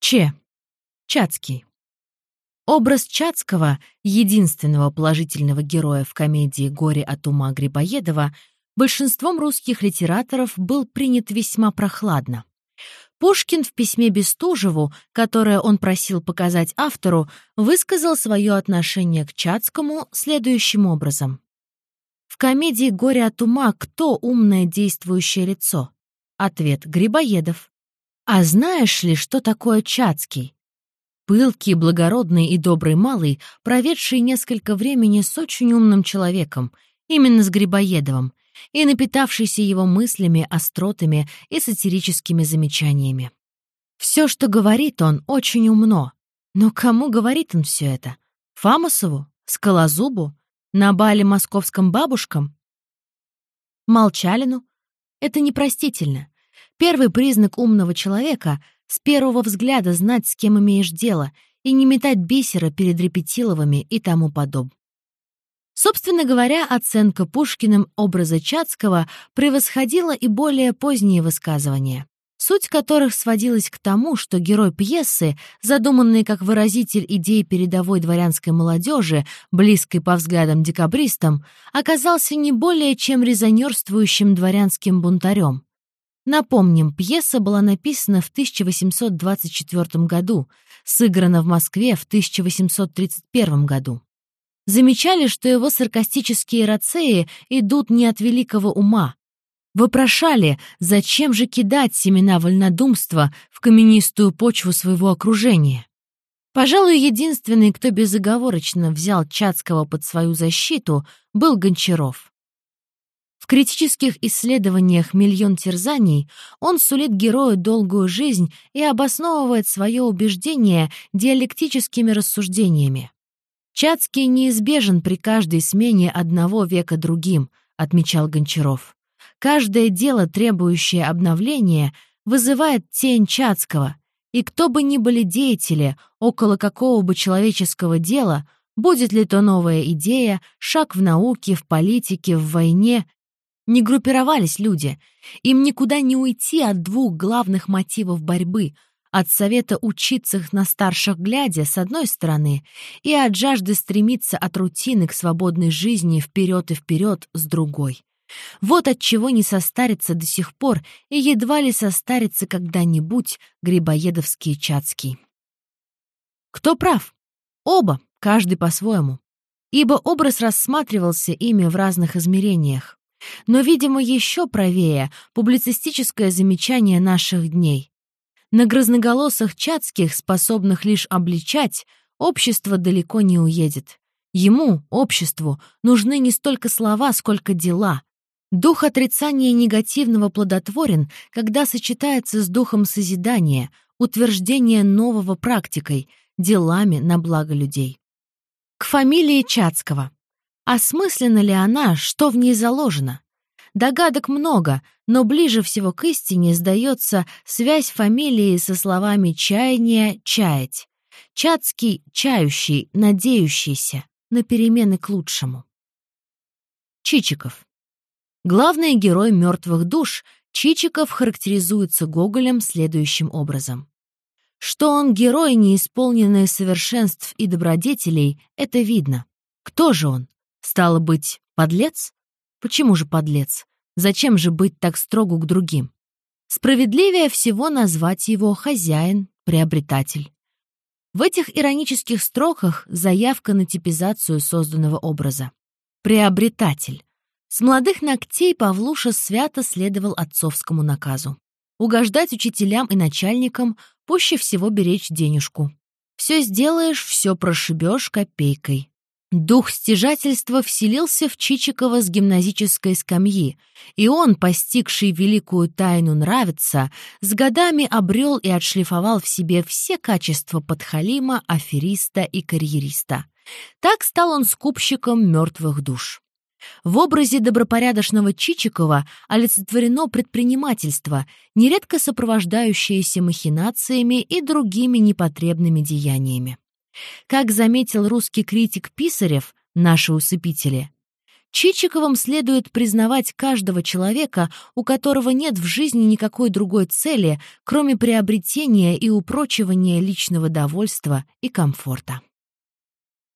Че. Чацкий. Образ Чацкого, единственного положительного героя в комедии «Горе от ума» Грибоедова, большинством русских литераторов был принят весьма прохладно. Пушкин в письме Бестужеву, которое он просил показать автору, высказал свое отношение к Чацкому следующим образом. В комедии «Горе от ума» кто умное действующее лицо? Ответ — Грибоедов. А знаешь ли, что такое Чацкий? Пылкий, благородный и добрый малый, проведший несколько времени с очень умным человеком, именно с Грибоедовым, и напитавшийся его мыслями, остротами и сатирическими замечаниями. Все, что говорит он, очень умно. Но кому говорит он все это? Фамусову? Скалозубу? На бале московском бабушкам? Молчалину? Это непростительно. Первый признак умного человека — с первого взгляда знать, с кем имеешь дело, и не метать бисера перед репетиловыми и тому подобное. Собственно говоря, оценка Пушкиным образа Чацкого превосходила и более поздние высказывания, суть которых сводилась к тому, что герой пьесы, задуманный как выразитель идей передовой дворянской молодежи, близкой по взглядам декабристам, оказался не более чем резонерствующим дворянским бунтарем. Напомним, пьеса была написана в 1824 году, сыграна в Москве в 1831 году замечали, что его саркастические рацеи идут не от великого ума. Вопрошали, зачем же кидать семена вольнодумства в каменистую почву своего окружения. Пожалуй, единственный, кто безоговорочно взял Чацкого под свою защиту, был Гончаров. Критических исследованиях «Миллион терзаний» он сулит герою долгую жизнь и обосновывает свое убеждение диалектическими рассуждениями. «Чацкий неизбежен при каждой смене одного века другим», — отмечал Гончаров. «Каждое дело, требующее обновления, вызывает тень Чацкого, и кто бы ни были деятели около какого бы человеческого дела, будет ли то новая идея, шаг в науке, в политике, в войне, не группировались люди, им никуда не уйти от двух главных мотивов борьбы — от совета учиться на старших глядя, с одной стороны, и от жажды стремиться от рутины к свободной жизни вперед и вперед, с другой. Вот от чего не состарится до сих пор и едва ли состарится когда-нибудь Грибоедовский Чацкий. Кто прав? Оба, каждый по-своему. Ибо образ рассматривался ими в разных измерениях. Но, видимо, еще правее публицистическое замечание наших дней. На грозноголосых чацких, способных лишь обличать, общество далеко не уедет. Ему, обществу, нужны не столько слова, сколько дела. Дух отрицания негативного плодотворен, когда сочетается с духом созидания, утверждения нового практикой, делами на благо людей. К фамилии Чацкого. Осмыслена ли она, что в ней заложено? Догадок много, но ближе всего к истине сдается связь фамилии со словами «чаяние», «чаять». Чацкий — чающий, надеющийся, на перемены к лучшему. Чичиков. Главный герой «Мертвых душ» Чичиков характеризуется Гоголем следующим образом. Что он герой, не исполненный совершенств и добродетелей, это видно. Кто же он? Стало быть, подлец? Почему же подлец? Зачем же быть так строгу к другим? Справедливее всего назвать его хозяин, приобретатель. В этих иронических строках заявка на типизацию созданного образа. Приобретатель. С молодых ногтей Павлуша свято следовал отцовскому наказу. Угождать учителям и начальникам, пуще всего беречь денежку. Все сделаешь, все прошибешь копейкой. Дух стяжательства вселился в Чичикова с гимназической скамьи, и он, постигший великую тайну нравиться, с годами обрел и отшлифовал в себе все качества подхалима, афериста и карьериста. Так стал он скупщиком мертвых душ. В образе добропорядочного Чичикова олицетворено предпринимательство, нередко сопровождающееся махинациями и другими непотребными деяниями. Как заметил русский критик Писарев, наши усыпители, Чичиковым следует признавать каждого человека, у которого нет в жизни никакой другой цели, кроме приобретения и упрочивания личного довольства и комфорта.